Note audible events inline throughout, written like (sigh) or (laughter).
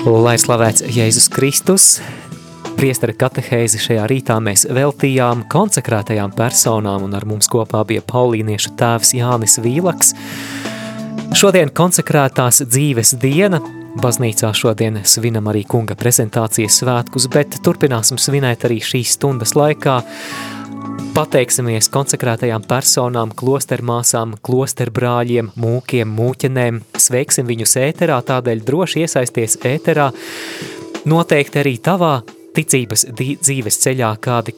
Lai slavēts Jēzus Kristus, priestara katehēzi šajā rītā mēs veltījām konsekrētajām personām un ar mums kopā bija paulīniešu tēvs Jānis Vīlaks. Šodien konsekrētās dzīves diena, baznīcā šodien svinam arī kunga prezentācijas svētkus, bet turpināsim svinēt arī šīs stundas laikā Pateiksimies konsekrētajām personām, klostermāsām, klosterbrāļiem, mūkiem, mūķenēm, sveiksim viņus ēterā, tādēļ droši iesaisties ēterā. Noteikti arī tavā ticības dzīves ceļā kādi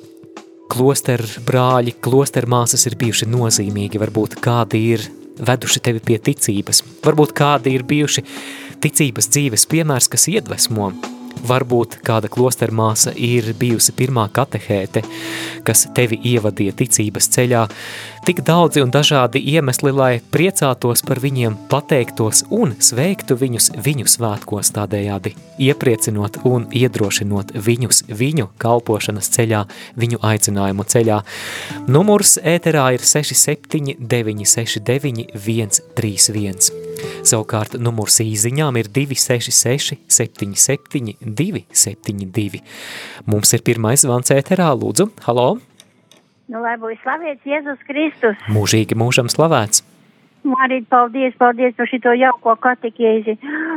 klosterbrāļi, klostermāsas ir bijuši nozīmīgi, varbūt kādi ir veduši tevi pie ticības, varbūt kādi ir bijuši ticības dzīves piemērs, kas iedvesmo, Varbūt kāda klostermāsa ir bijusi pirmā katehēte, kas tevi ievadīja ticības ceļā. Tik daudzi un dažādi iemesli, lai priecātos par viņiem, pateiktos un sveiktu viņus viņu svētkos tādējādi, iepriecinot un iedrošinot viņus viņu kalpošanas ceļā, viņu aicinājumu ceļā. Numurs ēterā ir 67 969 131. Savukārt numurs īziņām ir 266 77 272. Mums ir pirmais zvans ēterā, lūdzu, halo! Nu, lai būs slavēts Jēzus Kristus. Mūžīgi mūžam slavēts. Marīt, paldies, paldies par šito jauko katekēzi,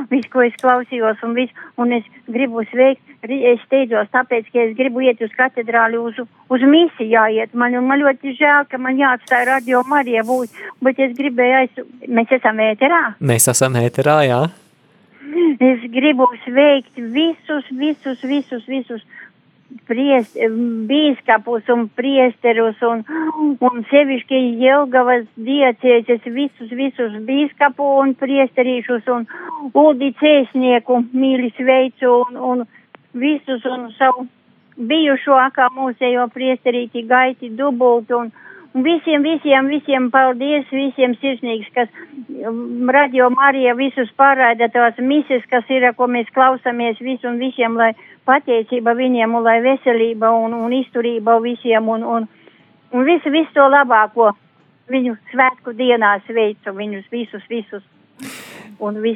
visu, ko es klausījos un visu, un es gribu sveikt, es steidzos, tāpēc, ka es gribu iet uz katedrāli, uz, uz misiju jāiet. Man, man ļoti žēl, ka man jāatstāja radio Marija būt, bet es gribēju aiz, mēs esam ēterā? Mēs esam ēterā, jā. Es gribu sveikt visus, visus, visus, visus priest, bīskapus un priesterus un, un sevišķi Jelgavas diecēses visus, visus bīskapu un priesterīšus un Uldi cēsnieku mīli sveicu un, un visus un savu bijušo akā mūsējo priesterīti gaiti dubultu un, Visiem, visiem, visiem paldies, visiem sirsnīgs, kas um, radio Marija visus pārraida tās mises, kas ir, ko mēs klausamies visu un visiem, lai pateicība viņiem un lai veselība un, un izturība visiem un, un, un visu, visu to labāko viņu svētku dienā sveicu viņus visus, visus.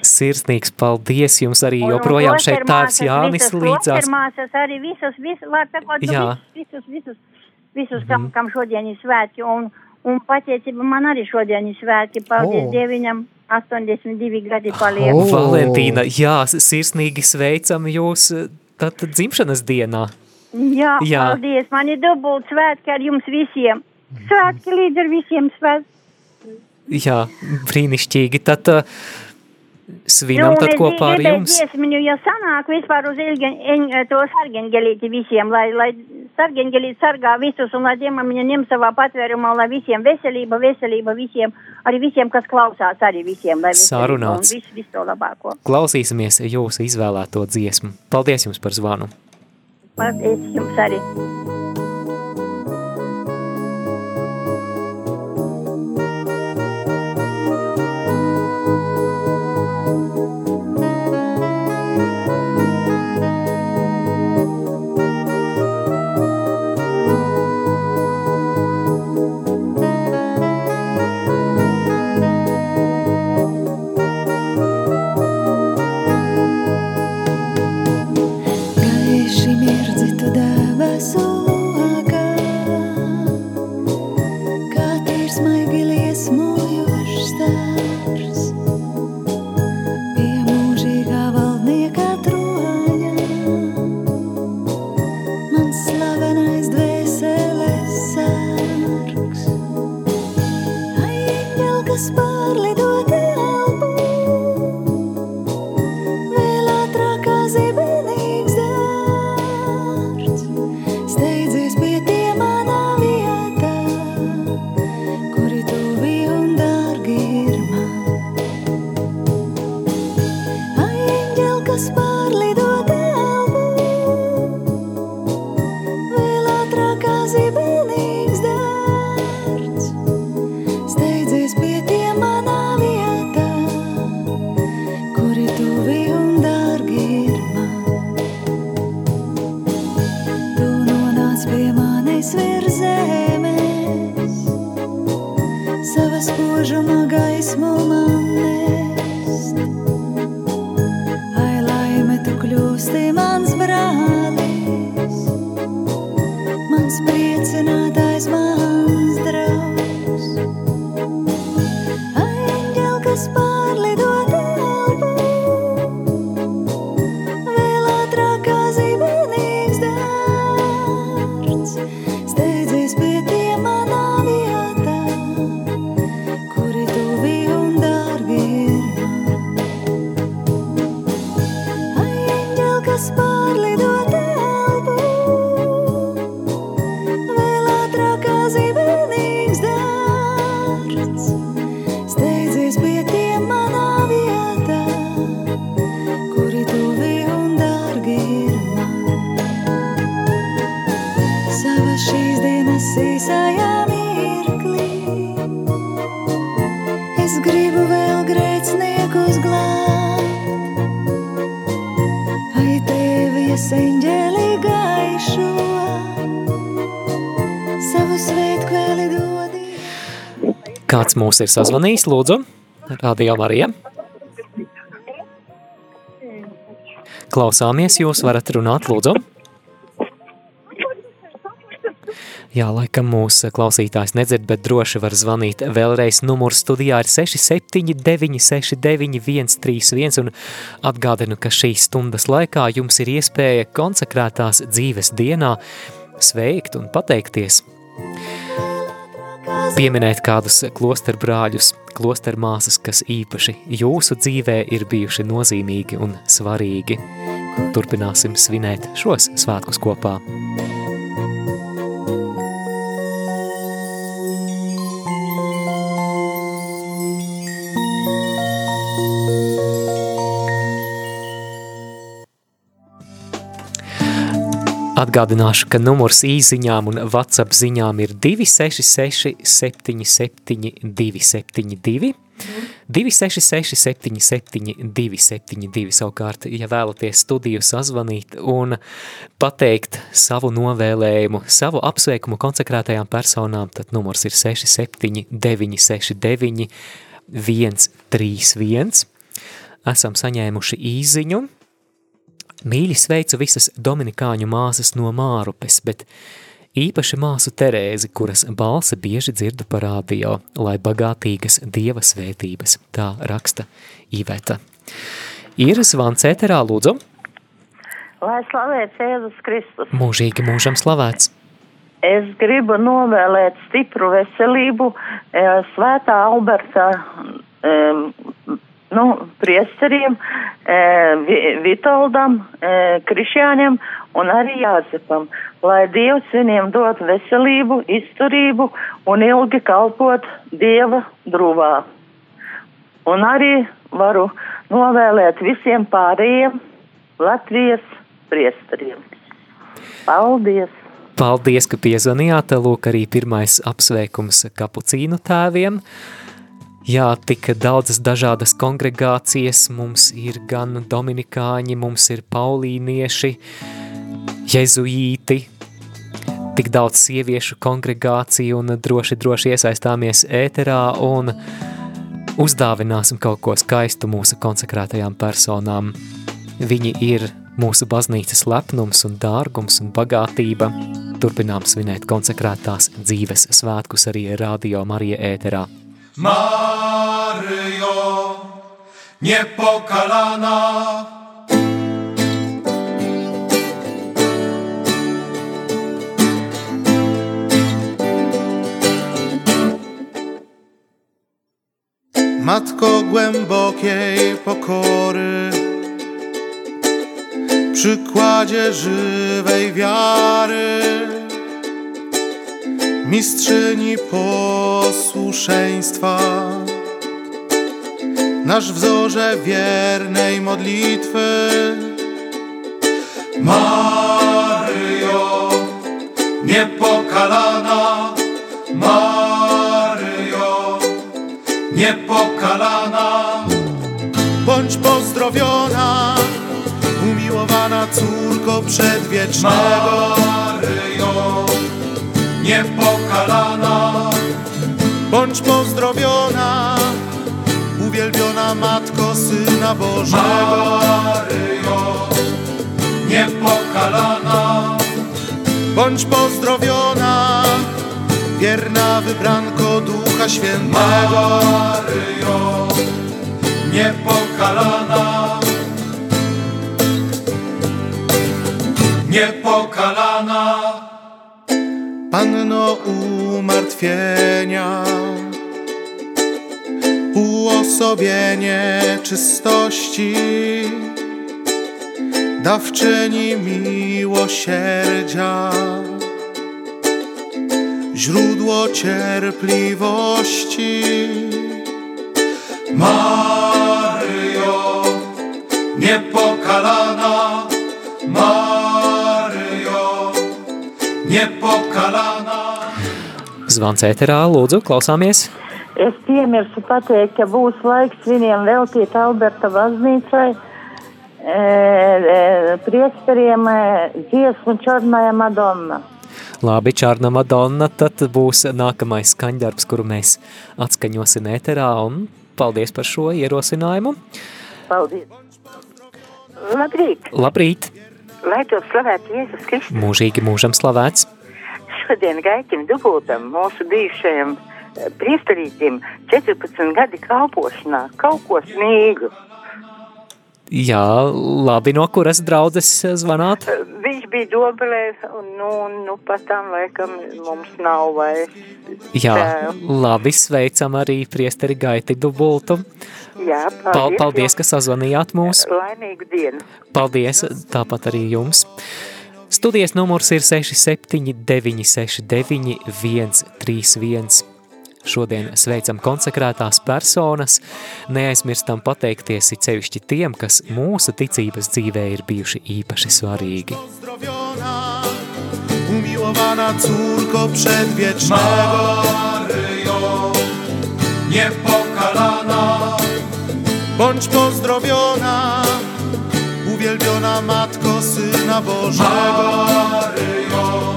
Sirsnīgs paldies jums arī un, joprojām un šeit tēvs Jānis līdzās. Visas arī visas, visas, var sakot, visus, visus, visus visus, kam, mm. kam šodien ir svētki. Un, un pateicība man arī šodien ir svētki. Paldies oh. Dieviņam! 82 gadi paliek. Oh. Valentīna, jā, sirsnīgi sveicam jūs tad dzimšanas dienā. Jā, jā, paldies. Man ir dubult svētki ar jums visiem. Svētki līdz ar visiem svētki. Jā, brīnišķīgi. Tad uh, svinam nu, tad kopā ar jums. Dziesmiņu, ja sanāk vispār uz en, to sargenģelīti visiem, lai, lai sargeņģelī sargā visus un lai Diemamiņa ņem savā patvērumā, lai visiem veselība, veselība visiem, arī visiem, kas klausās, arī visiem, lai Sarunāts. visu, visu to labāko. Klausīsimies jūsu izvēlēto dziesmu. Paldies jums par zvanu. Paldies jums arī. my mūs ir sazvanījis, lūdzu? Radio Marija. Klausāmies, jūs varat runāt, lūdzu. Jā, laikam mūsu klausītājs nedzird, bet droši var zvanīt vēlreiz. Numurs studijā ir 679 69 131 un atgādinu, ka šīs stundas laikā jums ir iespēja konsekrētās dzīves dienā sveikt un pateikties pieminēt kādus klosterbrāļus, klostermāsas, kas īpaši jūsu dzīvē ir bijuši nozīmīgi un svarīgi. Turpināsim svinēt šos svētkus kopā. Atgādināšu, ka numurs īziņām un WhatsApp ziņām ir 266 77 272. 266 77 272 savukārt, ja vēlaties studiju sazvanīt un pateikt savu novēlējumu, savu apsveikumu konsekrētajām personām, tad numurs ir 67 969 131. Esam saņēmuši īziņu, Mīļi sveicu visas dominikāņu māsas no Mārupes, bet īpaši māsu Terēzi, kuras balsi bieži dzirdu par radio, lai bagātīgas dieva svētības, tā raksta Iveta. Ir zvans ēterā, lūdzu. Lai slavēts Jēzus Kristus. Mūžīgi mūžam slavēts. Es gribu novēlēt stipru veselību eh, svētā Alberta nu, priesteriem, e, Vitoldam, e, Krišjāņam un arī Jāzepam, lai Dievs viņiem dot veselību, izturību un ilgi kalpot Dieva drūvā. Un arī varu novēlēt visiem pārējiem Latvijas priesteriem. Paldies! Paldies, ka piezvanījāt. Lūk, arī pirmais apsveikums kapucīnu tēviem. Jā, tik daudzas dažādas kongregācijas, mums ir gan dominikāņi, mums ir paulīnieši, jezuīti, tik daudz sieviešu kongregāciju un droši, droši iesaistāmies ēterā un uzdāvināsim kaut ko skaistu mūsu konsekrētajām personām. Viņi ir mūsu baznīcas lepnums un dārgums un bagātība. Turpinām svinēt konsekrētās dzīves svētkus arī Radio Marija ēterā. Maryjo, niepokalana. Matko głębokiej pokory, przykładzie żywej wiary mistrzyni posłuszeństwa. Nasz wzorze wiernej modlitwy, Maryjo, niepokalana, Maryjo, niepokalana. Bądź pozdrowiona, umiłowana córko przedwiecznego. Maryjo, niepokalana. Bądź pozdrowiona, uwielbiona Matko Syna Bożego. Maryjo, niepokalana. Bądź pozdrowiona, wierna wybranko Ducha Świętego. Maryjo, niepokalana. Niepokalana. Panno umartwienia, uosobienie czystości, dawczyni miłosierdzia, źródło cierpliwości. Maryjo, niepokalana, Maryjo, niepokalana. Zvans ēterā, lūdzu, klausāmies. Es piemirsu pateikt, ka būs laiks viņiem veltīt Alberta baznīcai, e, e, priesteriem e, dziesmu Čornaja Madonna. Labi, Čārna Madonna, tad būs nākamais skaņdarbs, kuru mēs atskaņosim ēterā, un paldies par šo ierosinājumu. Paldies! Labrīt! Labrīt! Lai to slavētu Jēzus Kristus! Mūžīgi mūžam slavēts! Šodien gaitim dubultam mūsu bijušajam eh, priesterītim 14 gadi kalpošanā kaut ko smīgu. Jā, labi, no kuras draudzes zvanāt? Viņš bija dobelē, un nu, nu pat tam laikam mums nav vairs. Jā, tēva. labi, sveicam arī priesteri Gaiti Dubultu. Jā, Pal paldies. paldies, ka sazvanījāt mūs. Laimīgu dienu. Paldies, tāpat arī jums. Studijas numurs ir 679 69 131. Šodien sveicam konsekrētās personas, neaizmirstam pateikties it sevišķi tiem, kas mūsu ticības dzīvē ir bijuši īpaši svarīgi. Umiłowana córko przedwiecznego Maryjo, niepokalana Bądź pozdrowiona, uwielbiona Matko Syna Bożego. Maryjo,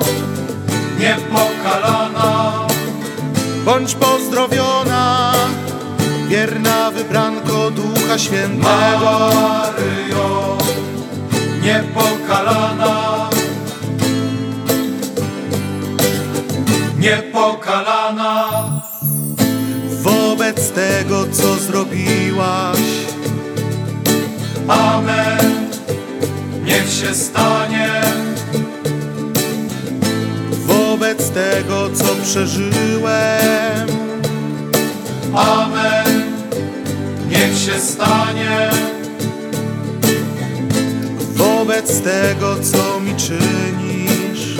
niepokalana. Bądź pozdrowiona, wierna wybranko Ducha Świętego. Maryjo, niepokalana. Niepokalana. Wobec tego, co zrobiłaś. Amen. Niech się stanie wobec tego, co przeżyłem. Amen. Niech się stanie wobec tego, co mi czynisz.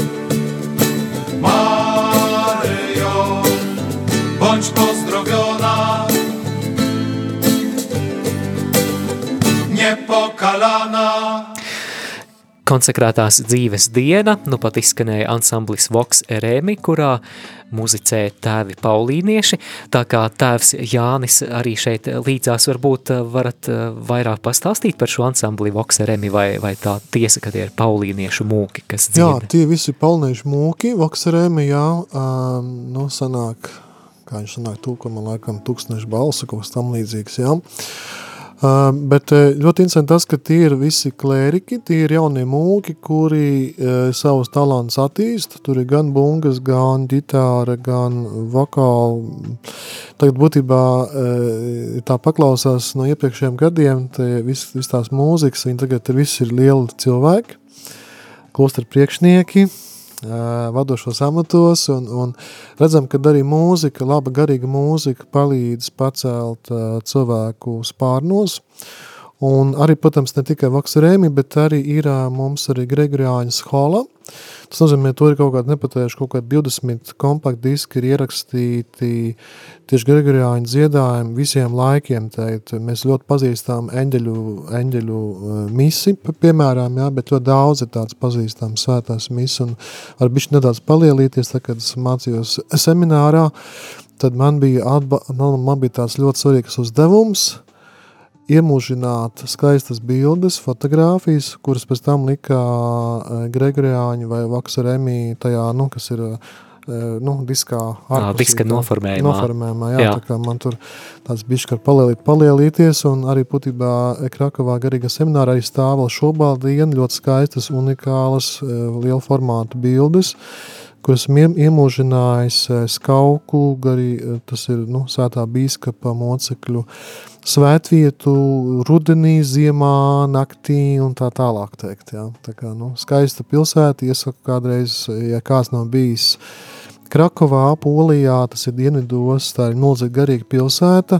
Maryjo, bądź pozdrowiona, niepokalana. Konsekrētās dzīves diena, nu pat izskanēja ansamblis Vox Eremi, kurā muzicē tēvi paulīnieši, tā kā tēvs Jānis arī šeit līdzās varbūt varat eh, vairāk pastāstīt par šo ansambli Vox Eremi, vai, vai tā tiesa, ka tie ir paulīniešu mūki, kas Jā, dzied? tie visi palnieši mūki, vakserēmi, jā, um, nu sanāk, kā viņš sanāk tūkuma, laikam, tūkstnešu balsu, kaut kas tam līdzīgs, jā. Uh, bet uh, ļoti interesanti tas, ka tie ir visi klēriki, tie ir jaunie mūki, kuri uh, savus talantus attīst. Tur ir gan bungas, gan ģitāra, gan vokāli. Tagad būtībā uh, tā paklausās no iepriekšējiem gadiem, viss vis tās mūzikas, viņi tagad ir visi ir lieli cilvēki, klosteri priekšnieki, uh, vadošos amatos, un, un redzam, ka arī mūzika, laba garīga mūzika palīdz pacelt cilvēku spārnos, Un arī, protams, ne tikai Vakserēmi, bet arī ir mums arī Gregoriāņa skola. Tas nozīmē, to ir kaut kādi nepatējuši, kaut kādi 20 kompakti diski ir ierakstīti tieši Gregoriāņa dziedājumi visiem laikiem. Teikt. Mēs ļoti pazīstām eņģeļu, eņģeļu misi, piemēram, jā, bet ļoti daudz ir tāds pazīstams svētās misi. Un ar bišķi nedaudz palielīties, tā, kad es mācījos seminārā, tad man bija, atba, man bija tāds ļoti svarīgs uzdevums – iemūžināt skaistas bildes, fotogrāfijas, kuras pēc tam lika e, Gregoriāņi vai Vaksaremī tajā, nu, kas ir e, nu, diskā ārpusī. Diska noformējumā. Noformējumā, jā, jā. tā kā man tur tāds bišķi var palielīt, palielīties, un arī būtībā Krakovā garīga semināra arī stāv vēl šobaldienu, ļoti skaistas, unikālas, e, liela formāta bildes, kuras iemūžinājis skauku, arī tas ir, nu, sētā bīskapa mocekļu, svētvietu rudenī, ziemā, naktī un tā tālāk teikt. Jā. Tā kā, nu, skaista pilsēta, iesaku kādreiz, ja kāds nav bijis Krakovā, Polijā, tas ir dienvidos, tā ir milzīgi garīga pilsēta,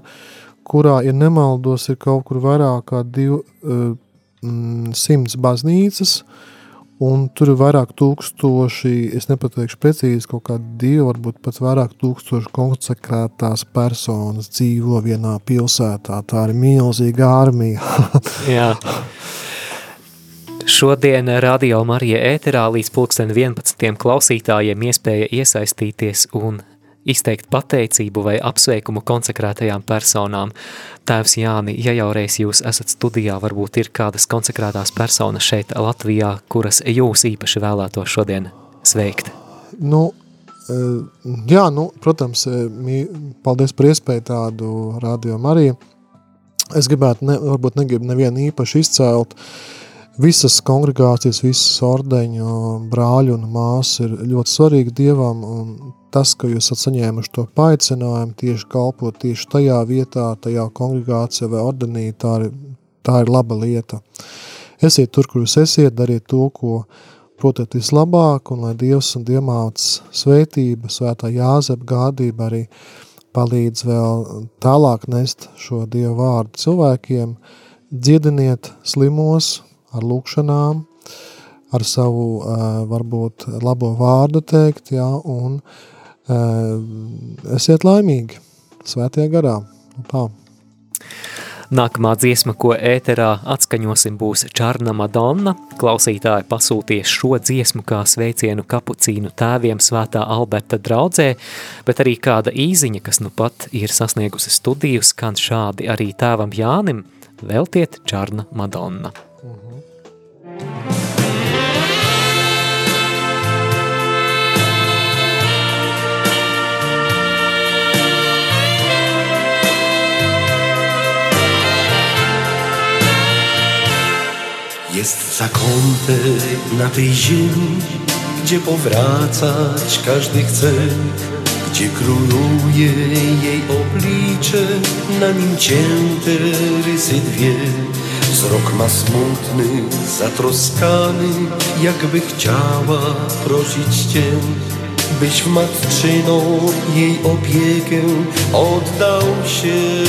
kurā, ja nemaldos, ir kaut kur vairāk kā div, uh, simts baznīcas, uh, un tur ir vairāk tūkstoši, es nepateikšu precīzi, kaut kā divi, varbūt pat vairāk tūkstoši konsekrētās personas dzīvo vienā pilsētā. Tā ir milzīga armija. (laughs) Jā. Šodien Radio Marija ēterā līdz pulksten 11. klausītājiem iespēja iesaistīties un izteikt pateicību vai apsveikumu konsekrētajām personām. Tēvs Jāni, ja jau reiz jūs esat studijā, varbūt ir kādas konsekrētās personas šeit Latvijā, kuras jūs īpaši vēlētos šodien sveikt? Nu, e, jā, nu, protams, e, paldies par iespēju tādu radio Mariju. Es gribētu, ne, varbūt negribu nevienu īpaši izcelt, visas kongregācijas, visas ordeņu brāļu un māsu ir ļoti svarīgi Dievam, un tas, ka jūs esat saņēmuši to paaicinājumu tieši kalpot tieši tajā vietā, tajā kongregācijā vai ordenī, tā ir, tā ir laba lieta. Esiet tur, kur jūs esiet, dariet to, ko protat vislabāk, un lai Dievs un Diemāts svētība, svētā Jāzep gādība arī palīdz vēl tālāk nest šo Dievu vārdu cilvēkiem, dziediniet slimos ar lūkšanām, ar savu, varbūt, labo vārdu teikt, jā, un uh, esiet laimīgi svētajā garā. Nu tā. Nākamā dziesma, ko ēterā atskaņosim, būs Čarna Madonna. Klausītāji pasūties šo dziesmu kā sveicienu kapucīnu tēviem svētā Alberta draudzē, bet arī kāda īziņa, kas nu pat ir sasniegusi studiju, skan šādi arī tēvam Jānim, veltiet Čarna Madonna. Uh -huh. Jest zakątek na tej ziemi, gdzie powracać każdy chce, gdzie króluje jej oblicze, na nim cięte rysy dwie. Wzrok ma smutny, zatroskany, jakby chciała prosić Cię, byś w matczyną jej opiekę oddał się.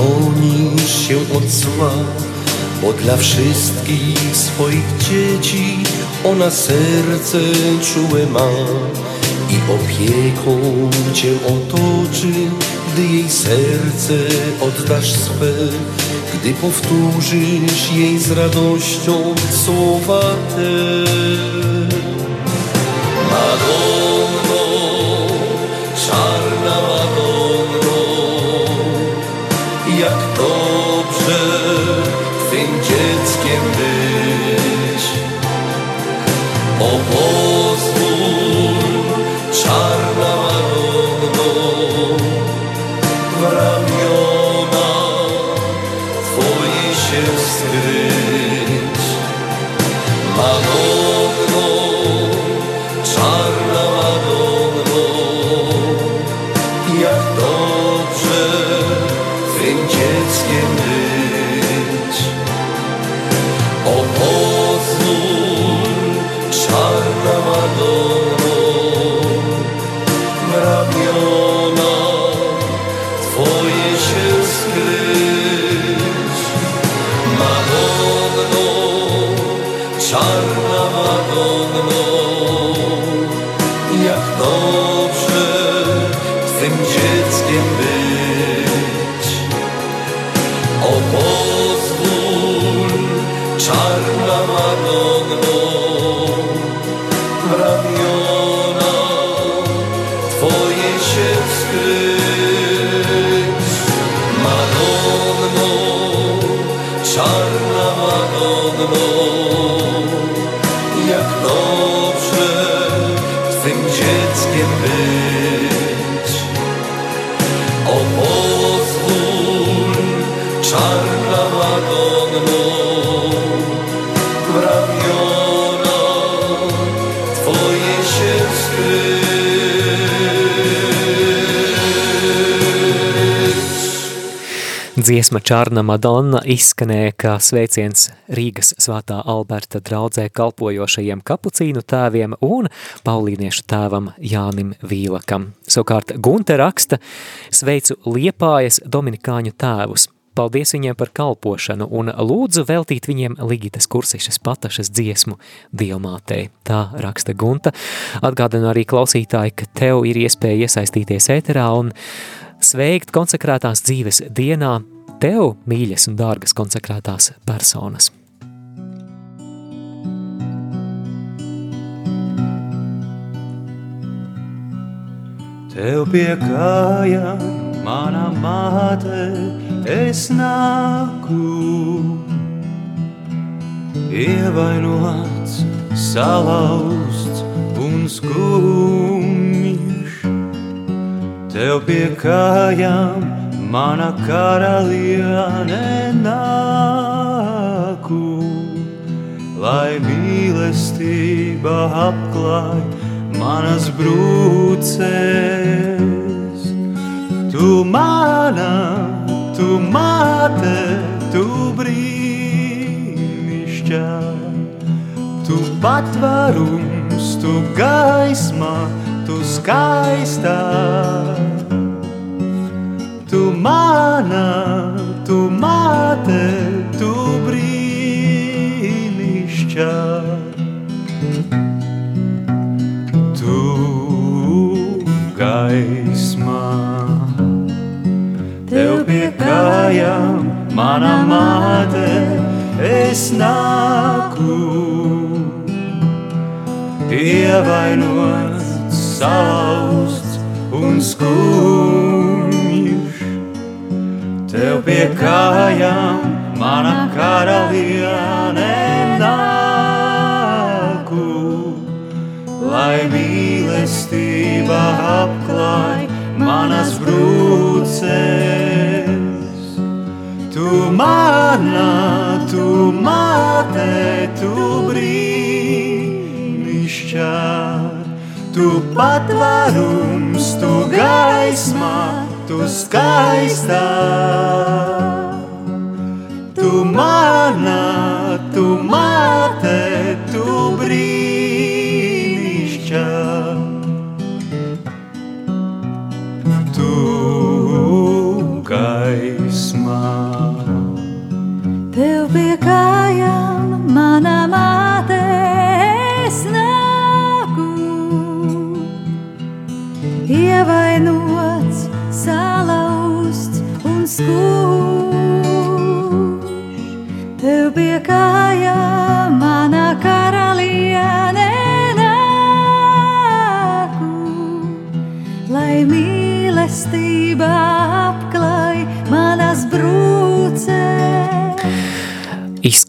I uchronisz się od zła, bo dla wszystkich swoich dzieci ona serce czułe ma i opieką Cię otoczy, gdy jej serce oddasz swe gdy powtórzysz jej z radością słowa te. Madonno, Dziesma Čārna Madonna izskanēja kā sveiciens Rīgas svētā Alberta draudzē kalpojošajiem kapucīnu tēviem un paulīniešu tēvam Jānim Vīlakam. Savukārt Gunte raksta sveicu Liepājas Dominikāņu tēvus. Paldies viņiem par kalpošanu un lūdzu veltīt viņiem Ligitas kursišas patašas dziesmu Dievmātei. Tā raksta Gunta. Atgādinu arī klausītāji, ka tev ir iespēja iesaistīties ēterā un sveikt konsekrētās dzīves dienā tev, mīļas un dārgas konsekrētās personas. Tev pie kājām, mana māte, es nāku. Ievainots, salauzts un skumjš. Tev pie kājām, mana karaliene nāku. Lai mīlestība apklāj manas brūces. Tu mana, tu māte, tu brīnišķā, tu patvarums, tu gaisma, tu skaistā. Mana, tu māte, tu brīnišķā. Tu gaismā, tev pie kājām, mana māte, es nāku. Ievainots, salauzts un skumjš, tev pie kājām, mana karaliene nāku lai mīlestība apklāj manas brūces. Tu mana, tu māte, tu brīnišķā, tu patvarums, tu gaisma, tu skaistā. Tu mana,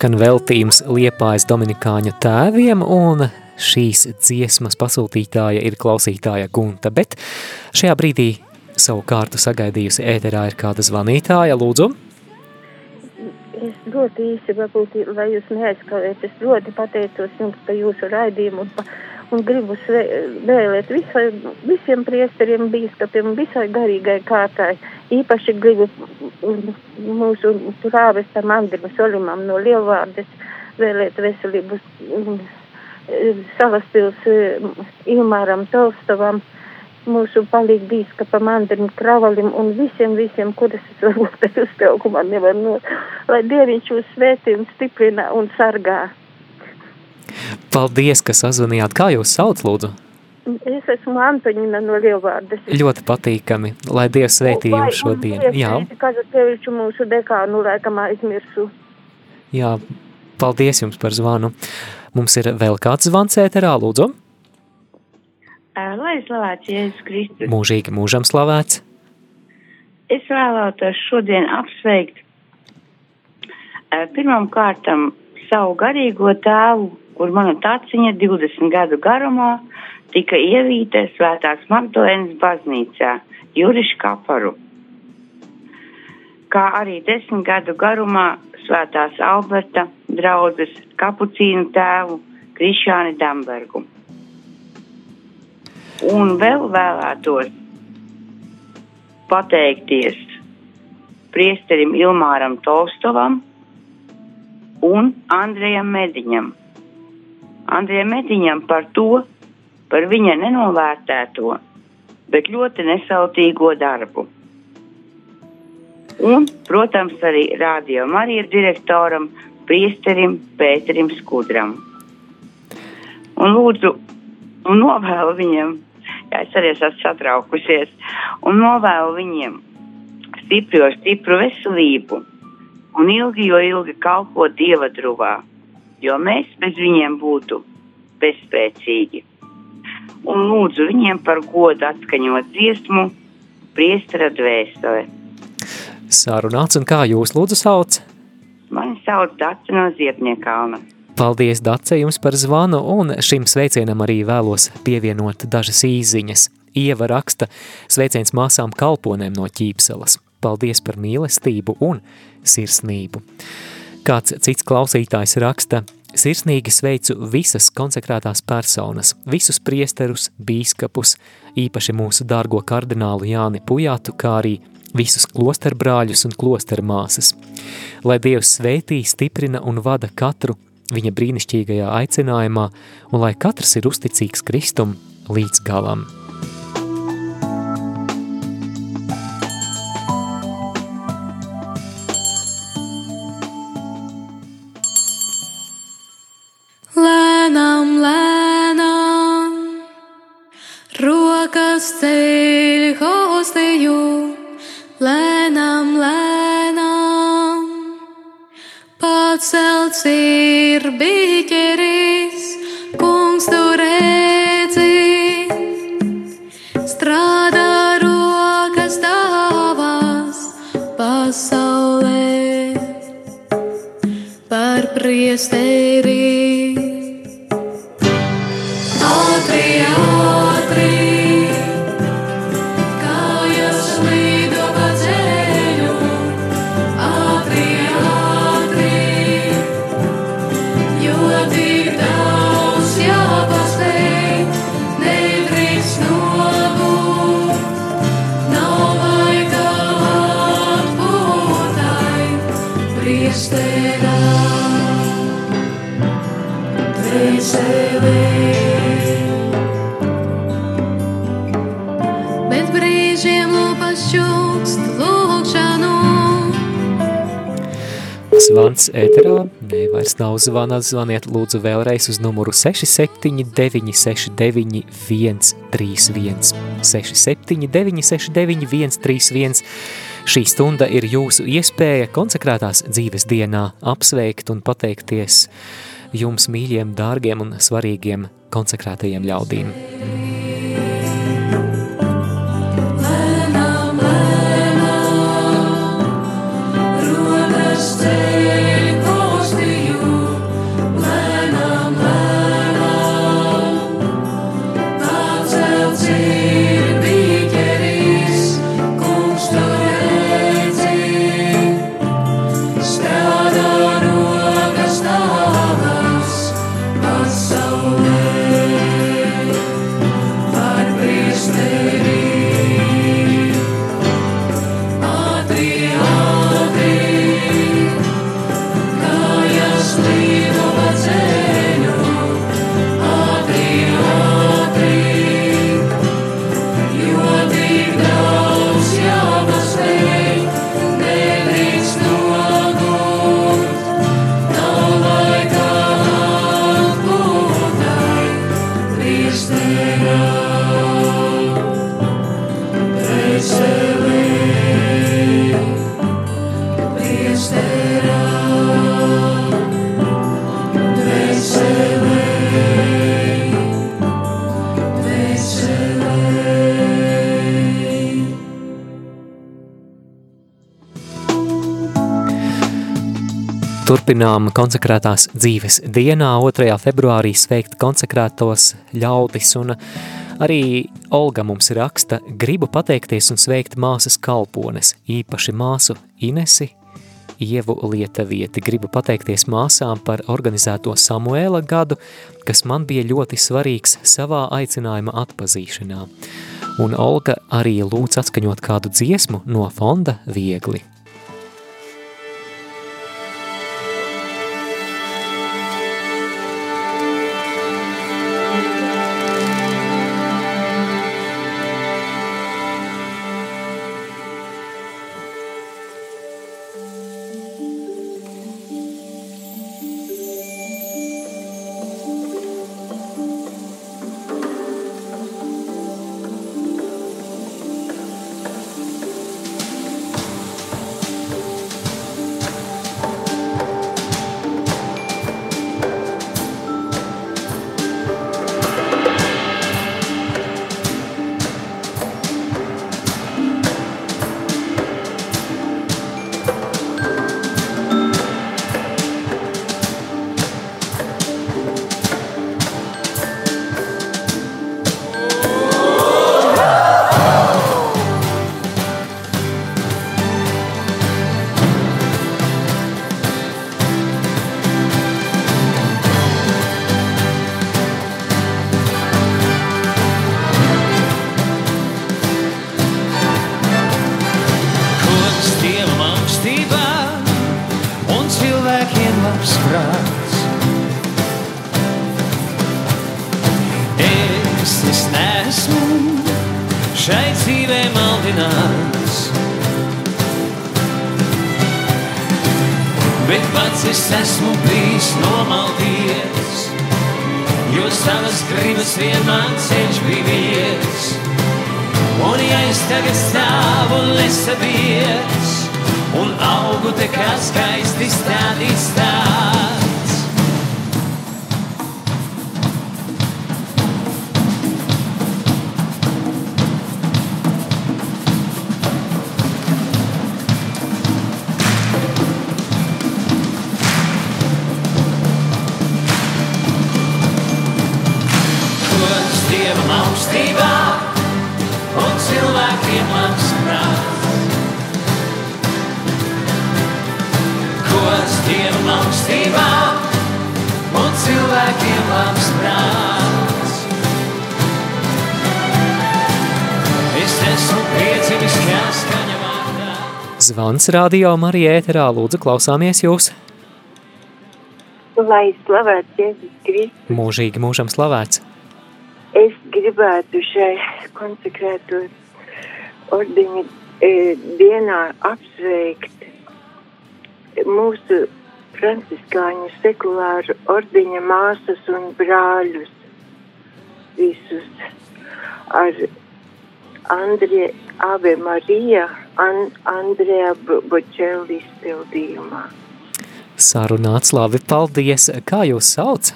izskan veltījums Liepājas Dominikāņu tēviem, un šīs dziesmas pasūtītāja ir klausītāja Gunta, bet šajā brīdī savu kārtu sagaidījusi ēterā ir kāda zvanītāja, lūdzu. Es ļoti īsi, varbūt, lai jūs neaizskavēt, es ļoti pateicos jums par jūsu raidījumu un, pa, un gribu vēlēt visai, visiem priesteriem, bīskapiem, visai garīgai kārtai. Īpaši gribu mūsu prāvestam Andrim Solimam no Lielvārdes vēlēt veselību Salaspils Ilmāram Tolstovam mūsu palīg bīskapam Andrim Kravalim un visiem, visiem, kuras es varbūt (laughs) pēc uztraukumā nevaru no, lai Dieviņš jūs svētī un stiprina un sargā. Paldies, ka sazvanījāt. Kā jūs sauc, lūdzu? Es esmu Antoņina no Lielvārdas. Ļoti patīkami, lai Dievs svētī jums šodien. Jā. Kazakeviču mūsu dekānu laikam aizmirsu. Jā, paldies jums par zvanu. Mums ir vēl kāds zvans ēterā, lūdzu. Lai slavēts Jēzus Kristus. Mūžīgi mūžam slavēts. Es vēlētos šodien apsveikt pirmam kārtam savu garīgo tēvu, kur mana taciņa 20 gadu garumā tika ievīta Svētās Magdalēnas baznīcā Juriš Kaparu. Kā arī 10 gadu garumā Svētās Alberta draudzes kapucīnu tēvu Krišāni Dambergu. Un vēl vēlētos pateikties priesterim Ilmāram Tolstovam un Andrejam Mediņam. Andrejam Mediņam par to, par viņa nenovērtēto, bet ļoti nesautīgo darbu. Un, protams, arī Rādio Marija direktoram, priesterim Pēterim Skudram. Un lūdzu, un novēlu viņam jā, es arī esmu satraukusies, un novēlu viņiem stipru, stipru veselību un ilgi, jo ilgi kalpot dieva druvā, jo mēs bez viņiem būtu bezspēcīgi. Un lūdzu viņiem par godu atskaņot dziesmu priestara dvēsele. Sārunāts, un kā jūs lūdzu sauc? Mani sauc Dāca no Ziepniekalna. Paldies, Dace, jums par zvanu, un šim sveicienam arī vēlos pievienot dažas īziņas. Ieva raksta sveiciens māsām kalponēm no ķīpselas. Paldies par mīlestību un sirsnību. Kāds cits klausītājs raksta, sirsnīgi sveicu visas konsekrētās personas, visus priesterus, bīskapus, īpaši mūsu dārgo kardinālu Jāni Pujātu, kā arī visus klosterbrāļus un klostermāsas. Lai Dievs sveitī, stiprina un vada katru viņa brīnišķīgajā aicinājumā, un lai katrs ir uzticīgs Kristum līdz galam. Ceļ hostiju, lēnām, lēnām, pacelts ir biķeris, kungs tur redzi, strādā rokas tavas pasaulē par priesteri. Nav zvana, zvaniet lūdzu vēlreiz uz numuru 679 69 131. 679 69 131. Šī stunda ir jūsu iespēja konsekrētās dzīves dienā apsveikt un pateikties jums mīļiem, dārgiem un svarīgiem konsekrētajiem ļaudīm. Turpinām konsekrētās dzīves dienā, 2. februārī sveikt konsekrētos ļaudis, un arī Olga mums raksta, gribu pateikties un sveikt māsas kalpones, īpaši māsu Inesi, Ievu Lietavieti. Gribu pateikties māsām par organizēto Samuēla gadu, kas man bija ļoti svarīgs savā aicinājuma atpazīšanā. Un Olga arī lūdz atskaņot kādu dziesmu no fonda Viegli. Augu te kā skaisti stādīt stāsts. Zvans radio Marija ēterā, lūdzu klausāmies jūs. Lai slavēts Jēzus Kristus, Mūžīgi mūžam slavēts. es gribētu šai konsekrēto ordeņa e, dienā apsveikt mūsu franciskāņu sekulāru ordeņa māsas un brāļus visus ar Andrie, Ave Marija, An, Andrea Bočeli izpildījumā. Sarunāts labi, paldies. Kā jūs sauc?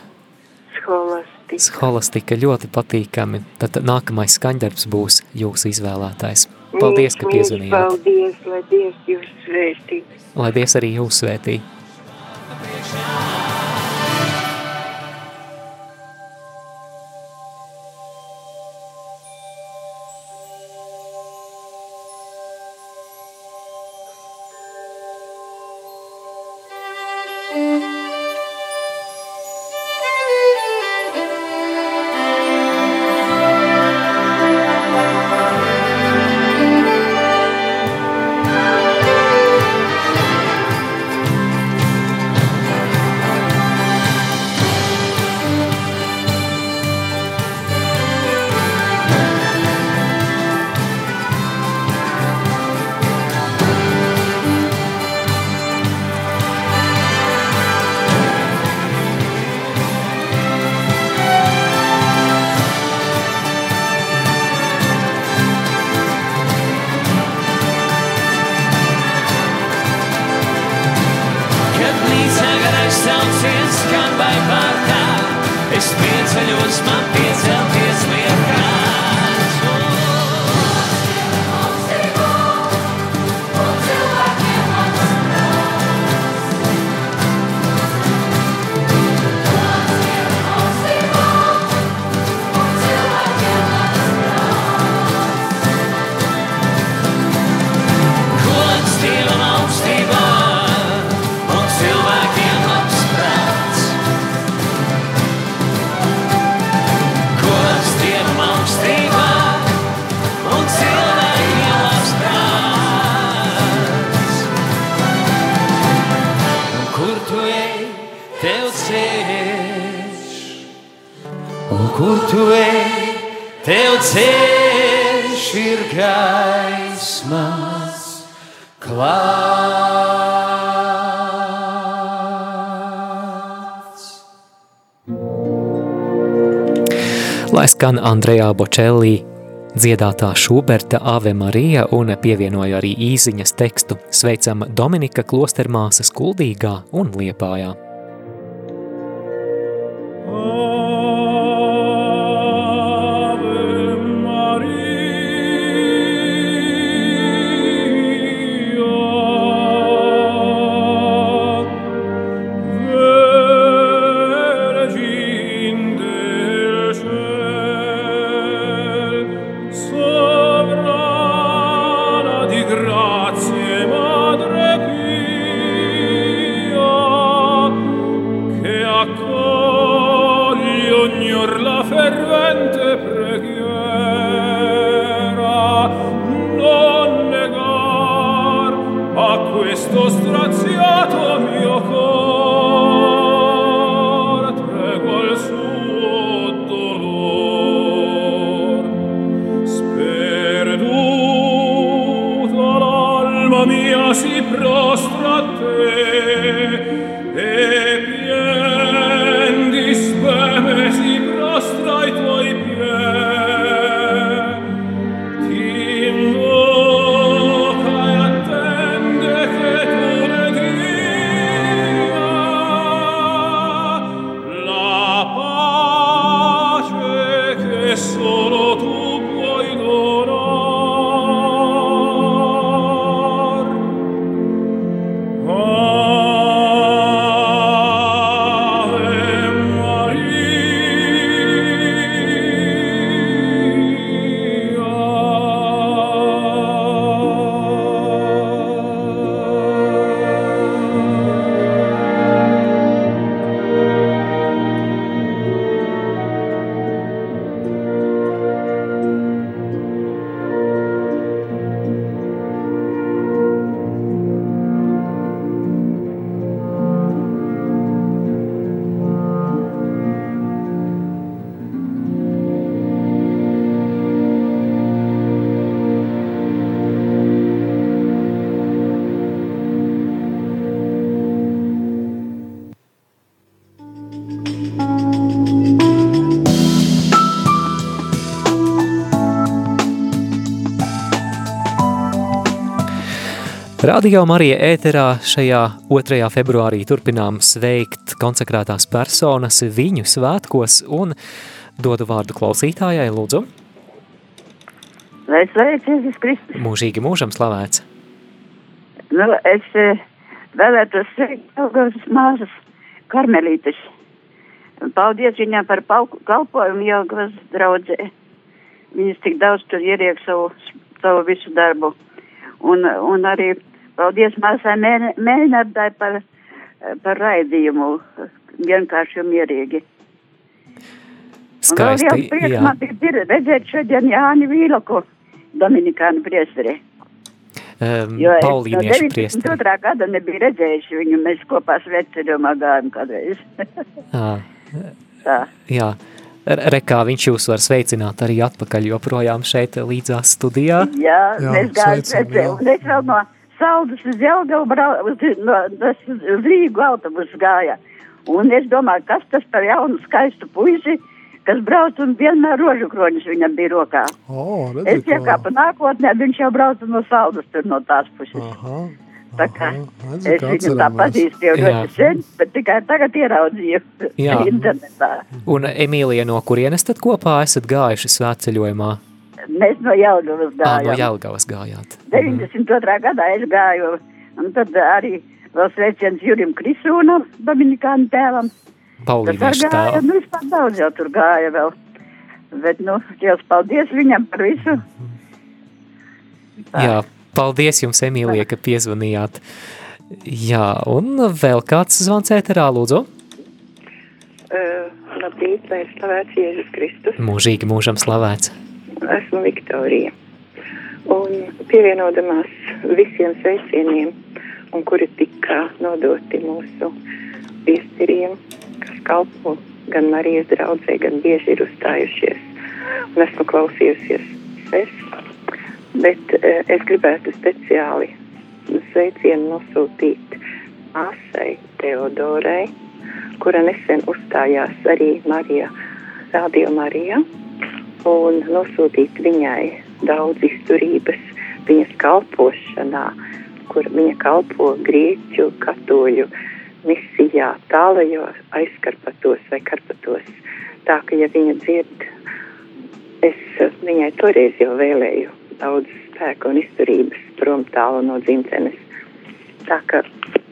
Scholastika. Scholastika ļoti patīkami. Tad nākamais skaņdarbs būs jūsu izvēlētais. Paldies, ka Mīļš, mīļš, piezvanījāt. Paldies, lai Dievs jūs svētī. Lai Dievs arī jūs svētī. Gaismas klāts. Lai skan Andrejā Bočellī dziedātā Šuberta Ave Marija un pievienoja arī īziņas tekstu sveicam Dominika klostermāsas Kuldīgā un Liepājā. Sovrana Radio Marija ēterā šajā 2. februārī turpinām sveikt konsekrētās personas viņu svētkos un dodu vārdu klausītājai, lūdzu. Lai slavēts Jēzus Kristus. Mūžīgi mūžam slavēts. Nu, es eh, vēlētos sveikt Jelgavas māsas karmelītes. Paldies viņām par kalpojumu Jelgavas draudzē. Viņas tik daudz tur ieriek savu, savu visu darbu. Un, un arī paldies māsai Mēnardai par, par raidījumu. Vienkārši un mierīgi. Un vēl Skaisti, prieks jā. man ir redzēt šodien Jāni Vīlaku, Dominikānu priesteri. Um, Jo es no Paulīniešu priesteri. 92. gada nebiju redzējuši viņu, mēs kopā sveceļojumā gājām kādreiz. Ā, (laughs) Tā. jā. Re, re, kā viņš jūs var sveicināt arī atpakaļ joprojām šeit līdzās studijā. Jā, Jā, mēs gājām sveicam, sveceļ, un es vēl no Saldus uz Jelgavu brau, uz, no, tas uz Rīgu autobusu gāja. Un es domāju, kas tas par jaunu skaistu puisi, kas brauc un vienmēr rožu kroņus viņam bija rokā. O, Es redziet, kā. iekāpu nākotnē, viņš jau brauca no Saldus tur no tās puses. Aha. Tā kā redzi, es viņu tā pazīstu jau ļoti sen, bet tikai tagad ieraudzīju Jā. (laughs) internetā. Un Emīlija, no kurienes tad kopā esat gājuši svētceļojumā? Mēs no Jelgavas Ā, no gājām. Jelgavas gājāt. 92. gadā es gāju, un tad arī vēl sveiciens Jurim Krisūnam, Dominikānu tēvam. Paulīniešu tēlu. nu vispār daudz jau tur gāja vēl. Bet, nu, Dievs, paldies viņam par visu. Jā, paldies jums, Emīlija, ka piezvanījāt. Jā, un vēl kāds zvans ēterā, lūdzu? Uh, labrīt, lai ir slavēts Jēzus Kristus. Mūžīgi mūžam slavēts. Esmu Viktorija. Un pievienodamās visiem sveicieniem, kuri tika nodoti mūsu piestiriem, kas kalpo gan Marijas draudzē, gan bieži ir uzstājušies. Un esmu klausījusies es, bet uh, es gribētu speciāli sveicienu nosūtīt māsai Teodorai, kura nesen uzstājās arī Marija, Radio Marija, un nosūtīt viņai daudz izturības viņas kalpošanā, kur viņa kalpo grieķu katoļu misijā tālajos aizkarpatos vai karpatos. Tā ka, ja viņa dzird, es viņai toreiz jau vēlēju daudz spēka un izturības prom tālu no dzimtenes. Tā ka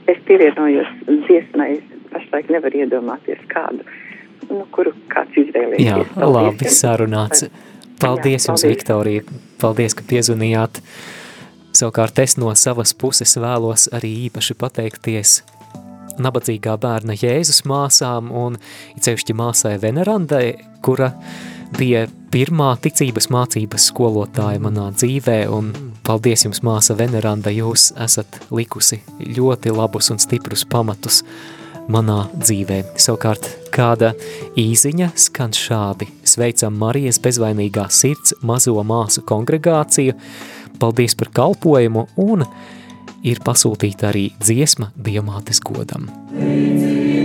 es pievienojos dziesmai, pašlaik nevar iedomāties kādu, nu, kuru kāds izvēlēsies. Jā, Paldies labi sarunāts. Paldies Jā, jums, paldies. Viktorija. Paldies, ka piezvanījāt. Savukārt es no savas puses vēlos arī īpaši pateikties nabadzīgā bērna Jēzus māsām un it sevišķi māsai Venerandai, kura bija pirmā ticības mācības skolotāja manā dzīvē, un paldies jums, māsa Veneranda, jūs esat likusi ļoti labus un stiprus pamatus manā dzīvē. Savukārt kāda īziņa skan šādi. Sveicam Marijas bezvainīgā sirds mazo māsu kongregāciju, paldies par kalpojumu un ir pasūtīta arī dziesma Dievmātes godam. Vārds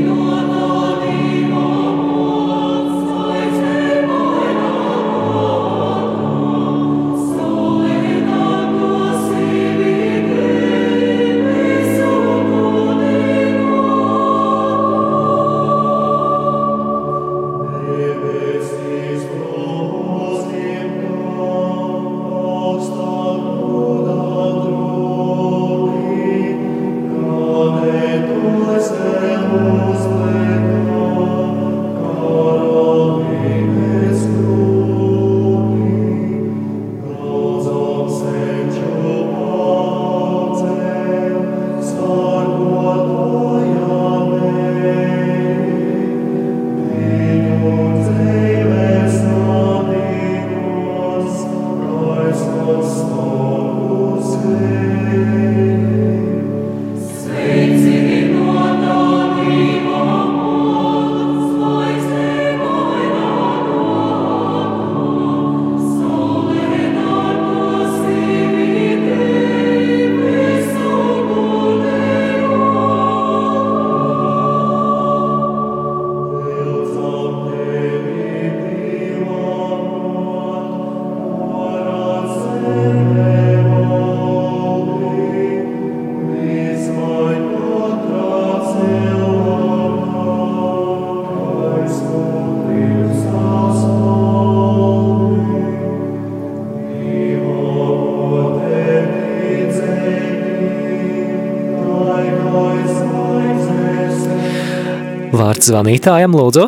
zvanītājam, lūdzu.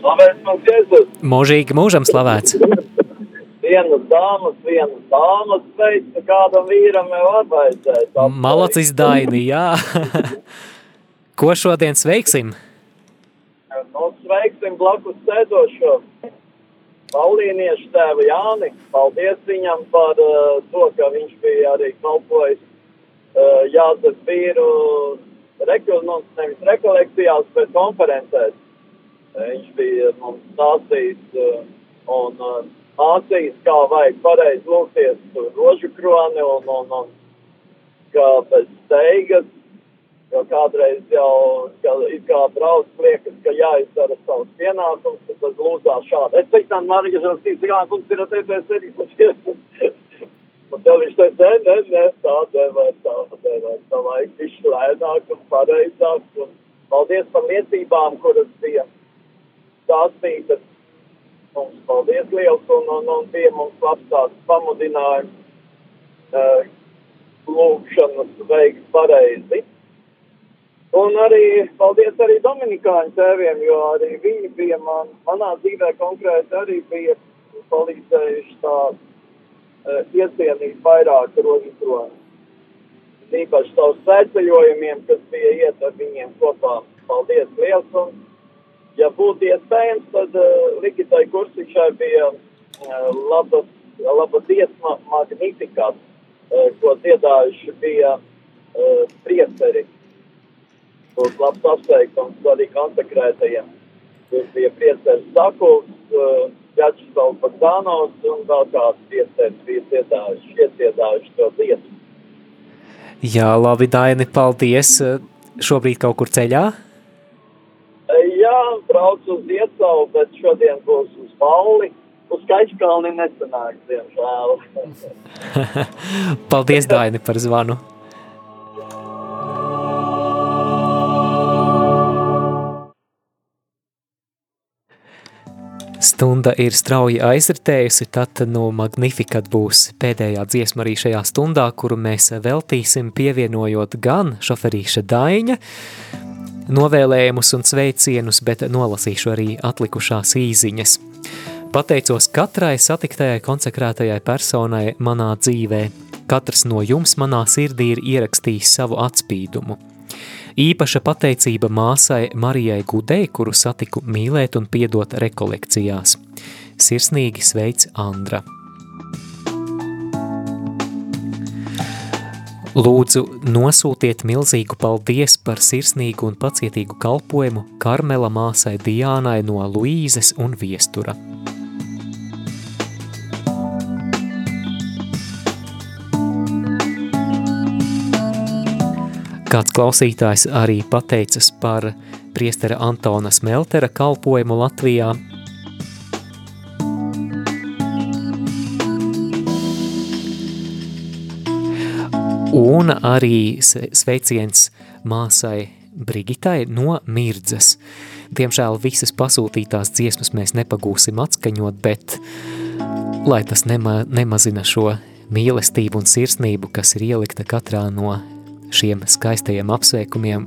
Slavēts mums Jēzus. Mūžīgi mūžam slavēts. Vienas dāmas, vienas dāmas teica, kādam vīram jau vajadzēs. Malacis Daini, jā. (laughs) Ko šodien sveiksim? Nu, sveiksim blakus sēdošo Paulīniešu tēvu Jāni. Paldies viņam par uh, to, ka viņš bija arī kalpojis uh, Jāzef vīru reko, nu, nevis rekolekcijās, bet konferencēs. Uh, viņš bija mums stāstījis uh, un mācījis, kā vajag pareizi lūgties uz rožu kroni un, un, un kā bez steigas, jo kādreiz jau, ka it kā brauc liekas, ka jāizdara savus pienākums, tad lūdzās šādi. Es teiktu, Marija, tīsi, kā kungs ir atteicējis arī, Un tad viņš teica, nē, nē, nē, tā nevar, tā nevar, tā vajag visu lēnāk un pareizāk. Un paldies par liecībām, kuras bija stāstītas. Mums paldies liels un, un, un bija mums labs tāds pamudinājums uh, lūkšanas veikt pareizi. Un arī paldies arī Dominikāņu tēviem, jo arī viņi bija man, manā dzīvē konkrēti arī bija palīdzējuši tā uh, iecienīt vairāk rožu Īpaši savus sēceļojumiem, kas bija iet ar viņiem kopā. Paldies liels! Un, ja būtu iespējams, tad uh, Ligitai Kursišai bija uh, labas, laba dziesma Magnificat, uh, ko dziedājuši bija uh, priesteri. Būs labs apsveikums arī konsekrētajiem. Tur bija priesteris Sakovs, uh, Jačislavs Bagdanovs un vēl kāds priesteris bija dziedājuši, ieciedājuši to dziesmu. Jā, labi, Daini, paldies. Šobrīd kaut kur ceļā? Jā, braucu uz Iecavu, bet šodien būs uz Pauli. Uz Kaļķkalni nesanāks, diemžēl. (laughs) paldies, Daini, par zvanu. Stunda ir strauji aizritējusi, tad no Magnificat būs pēdējā dziesma arī šajā stundā, kuru mēs veltīsim pievienojot gan šoferīša Daiņa, novēlējumus un sveicienus, bet nolasīšu arī atlikušās īziņas. Pateicos katrai satiktajai konsekrētajai personai manā dzīvē. Katrs no jums manā sirdī ir ierakstījis savu atspīdumu – Īpaša pateicība māsai Marijai Gudei, kuru satiku mīlēt un piedot rekolekcijās. Sirsnīgi sveic Andra. Lūdzu, nosūtiet milzīgu paldies par sirsnīgu un pacietīgu kalpojumu Karmela māsai Diānai no Luīzes un Viestura. Kāds klausītājs arī pateicas par priestera Antona Smeltera kalpojumu Latvijā. Un arī sveiciens māsai Brigitai no Mirdzas. Diemžēl visas pasūtītās dziesmas mēs nepagūsim atskaņot, bet lai tas nema, nemazina šo mīlestību un sirsnību, kas ir ielikta katrā no šiem skaistajiem apsveikumiem